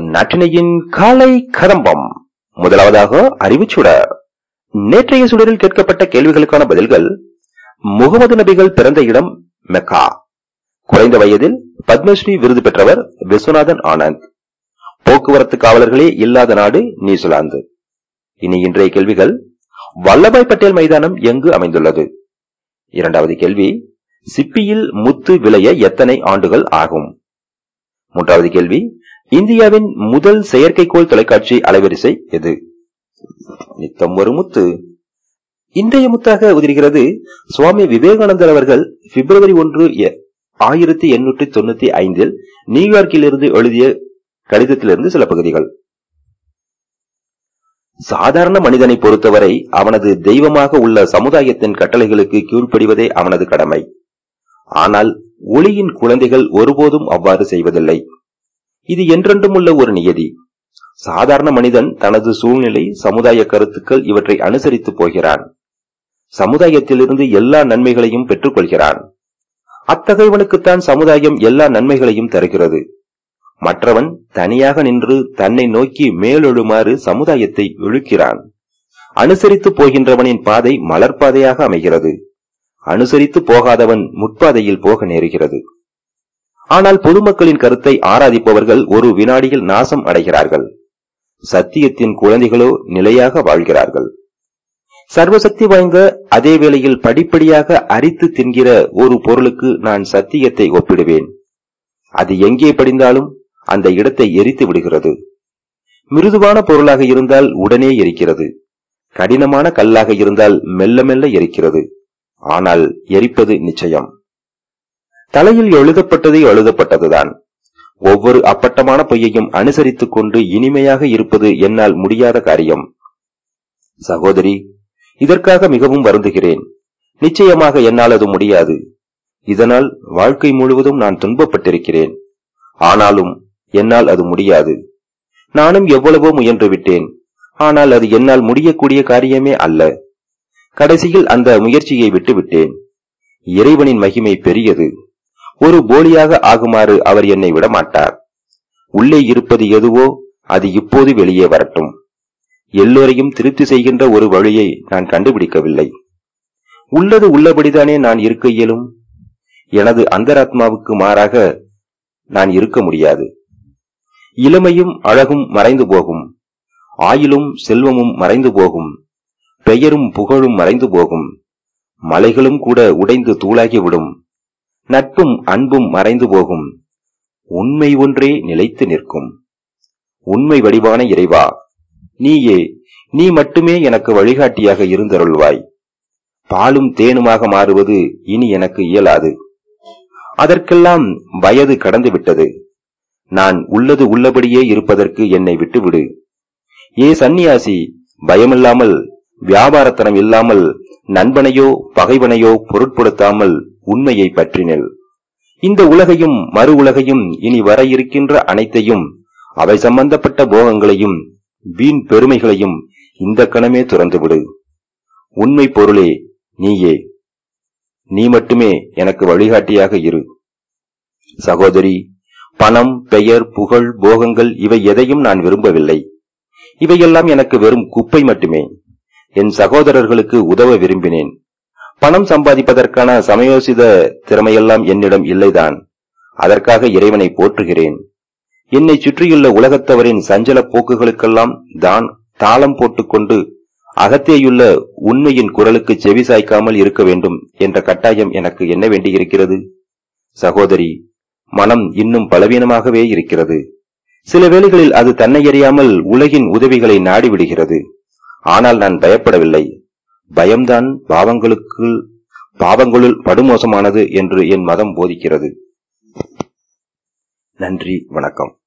நாட்டினையின் காலை கதம்பம். முதலாவதாக அறிவுச்சுடர் நேற்றைய சுடரில் கேட்கப்பட்ட கேள்விகளுக்கான பதில்கள் முகமது நபிகள் பிறந்த இடம் மெக்கா. குறைந்த வயதில் பத்மஸ்ரீ விருது பெற்றவர் விஸ்வநாதன் ஆனந்த். போக்குவரத்து காவலர்களே இல்லாத நாடு நியூசிலாந்து. இனி இன்றைய கேள்விகள் வல்லபாய் பட்டேல் மைதானம் எங்கு அமைந்துள்ளது? இரண்டாவது கேள்வி சிப்பியில் முத்து விளைய எத்தனை ஆண்டுகள் ஆகும்? மூன்றாவது கேள்வி இந்தியாவின் முதல் செயற்கைக்கோள் தொலைக்காட்சி அலைவரிசை எது? நித்தம் ஒரு முத்து. இன்றைய முத்தாக உதிர்கிறது சுவாமி விவேகானந்தர் அவர்கள் பிப்ரவரி ஒன்று ஆயிரத்தி எண்ணூற்றி தொண்ணூத்தி ஐந்தில் நியூயார்க்கிலிருந்து எழுதிய கடிதத்திலிருந்து சில பகுதிகள். சாதாரண மனிதனை பொறுத்தவரை அவனது தெய்வமாக உள்ள சமுதாயத்தின் கட்டளைகளுக்கு கீழ்ப்படிவதே அவனது கடமை. ஆனால் ஒளியின் குழந்தைகள் ஒருபோதும் அவ்வாறு செய்வதில்லை. இது என்றென்றும் உள்ள ஒரு நியதி. சாதாரண மனிதன் தனது சூழ்நிலை சமுதாய கருத்துக்கள் இவற்றை அனுசரித்து போகிறான். சமுதாயத்திலிருந்து எல்லா நன்மைகளையும் பெற்றுக்கொள்கிறான். அத்தகையவனுக்குத்தான் சமுதாயம் எல்லா நன்மைகளையும் தருகிறது. மற்றவன் தனியாக நின்று தன்னை நோக்கி மேலெழுமாறு சமுதாயத்தை இழுக்கிறான். அனுசரித்து போகின்றவனின் பாதை மலர்பாதையாக அமைகிறது. அனுசரித்து போகாதவன் முற்பாதையில் போக நேருகிறது. ஆனால் பொதுமக்களின் கருத்தை ஆராதிப்பவர்கள் ஒரு வினாடியில் நாசம் அடைகிறார்கள். சத்தியத்தின் குழந்தைகளோ நிலையாக வாழ்கிறார்கள். சர்வசக்தி வாய்ந்த அதே வேளையில் படிப்படியாக அரித்து தின்கிற ஒரு பொருளுக்கு நான் சத்தியத்தை ஒப்பிடுவேன். அது எங்கே படிந்தாலும் அந்த இடத்தை எரித்து விடுகிறது. மிருதுவான பொருளாக இருந்தால் உடனே எரிக்கிறது. கடினமான கல்லாக இருந்தால் மெல்ல மெல்ல எரிக்கிறது. ஆனால் எரிப்பது நிச்சயம். தலையில் எழுதப்பட்டது எழுதப்பட்டதுதான். ஒவ்வொரு அப்பட்டமான பொய்யையும் அனுசரித்துக் கொண்டு இனிமையாக இருப்பது என்னால் முடியாத காரியம். சகோதரி இதற்காக மிகவும் வருந்துகிறேன். நிச்சயமாக என்னால் அது முடியாது. இதனால் வாழ்க்கை முழுவதும் நான் துன்பப்பட்டிருக்கிறேன். ஆனாலும் என்னால் அது முடியாது. நானும் எவ்வளவோ முயன்று விட்டேன். ஆனால் அது என்னால் முடியக்கூடிய காரியமே அல்ல. கடைசியில் அந்த முயற்சியை விட்டுவிட்டேன். இறைவனின் மகிமை பெரியது. ஒரு போலியாக ஆகுமாறு அவர் என்னை விடமாட்டார். உள்ளே இருப்பது எதுவோ அது இப்போது வெளியே வரட்டும். எல்லோரையும் திருப்தி செய்கின்ற ஒரு வழியை நான் கண்டுபிடிக்கவில்லை. உள்ளது உள்ளபடிதானே நான் இருக்க இயலும்? எனது அந்தராத்மாவுக்கு மாறாக நான் இருக்க முடியாது. இளமையும் அழகும் மறைந்து போகும். ஆயிலும் செல்வமும் மறைந்து போகும். பெயரும் புகழும் மறைந்து போகும். மலைகளும் கூட உடைந்து தூளாகிவிடும். நட்பும் அன்பும் மறைந்து போகும். உண்மை ஒன்றே நிலைத்து நிற்கும். உண்மை வடிவான இறைவா நீயே நீ மட்டுமே எனக்கு வழிகாட்டியாக இருந்தருள்வாய். பாலும் தேனுமாக மாறுவது இனி எனக்கு இயலாது. அதற்கெல்லாம் வயது கடந்து விட்டது நான் உள்ளது உள்ளபடியே இருப்பதற்கு என்னை விட்டுவிடு. ஏ சந்நியாசி பயமில்லாமல் வியாபாரத்தனம் இல்லாமல் நண்பனையோ பகைவனையோ பொருட்படுத்தாமல் உண்மையை பற்றினேன் இந்த உலகையும் மறு உலகையும் இனி வர இருக்கின்ற அனைத்தையும் அவை சம்பந்தப்பட்ட போகங்களையும் வீண் பெருமைகளையும் இந்த கணமே துறந்துவிடு. உண்மை பொருளே நீயே. நீ மட்டுமே எனக்கு வழிகாட்டியாக இரு. சகோதரி பணம் பெயர் புகழ் போகங்கள் இவை எதையும் நான் விரும்பவில்லை. இவையெல்லாம் எனக்கு வெறும் குப்பை மட்டுமே. என் சகோதரர்களுக்கு உதவ விரும்பினேன். பணம் சம்பாதிப்பதற்கான சமயோசித திறமையெல்லாம் என்னிடம் இல்லைதான். அதற்காக இறைவனை போற்றுகிறேன். என்னை சுற்றியுள்ள உலகத்தவரின் சஞ்சல போக்குகளுக்கெல்லாம் தான் தாளம் போட்டுக்கொண்டு அகத்தேயுள்ள உண்மையின் குரலுக்கு செவி சாய்க்காமல் இருக்க வேண்டும் என்ற கட்டாயம் எனக்கு என்ன வேண்டியிருக்கிறது? சகோதரி மனம் இன்னும் பலவீனமாகவே இருக்கிறது. சில வேளைகளில் அது தன்னை அறியாமல் உலகின் உதவிகளை நாடிவிடுகிறது. ஆனால் நான் பயப்படவில்லை. பயம்தான் பாவங்களுக்கு பாவங்களுள் படுமோசமானது என்று என் மதம் போதிக்கிறது. நன்றி வணக்கம்.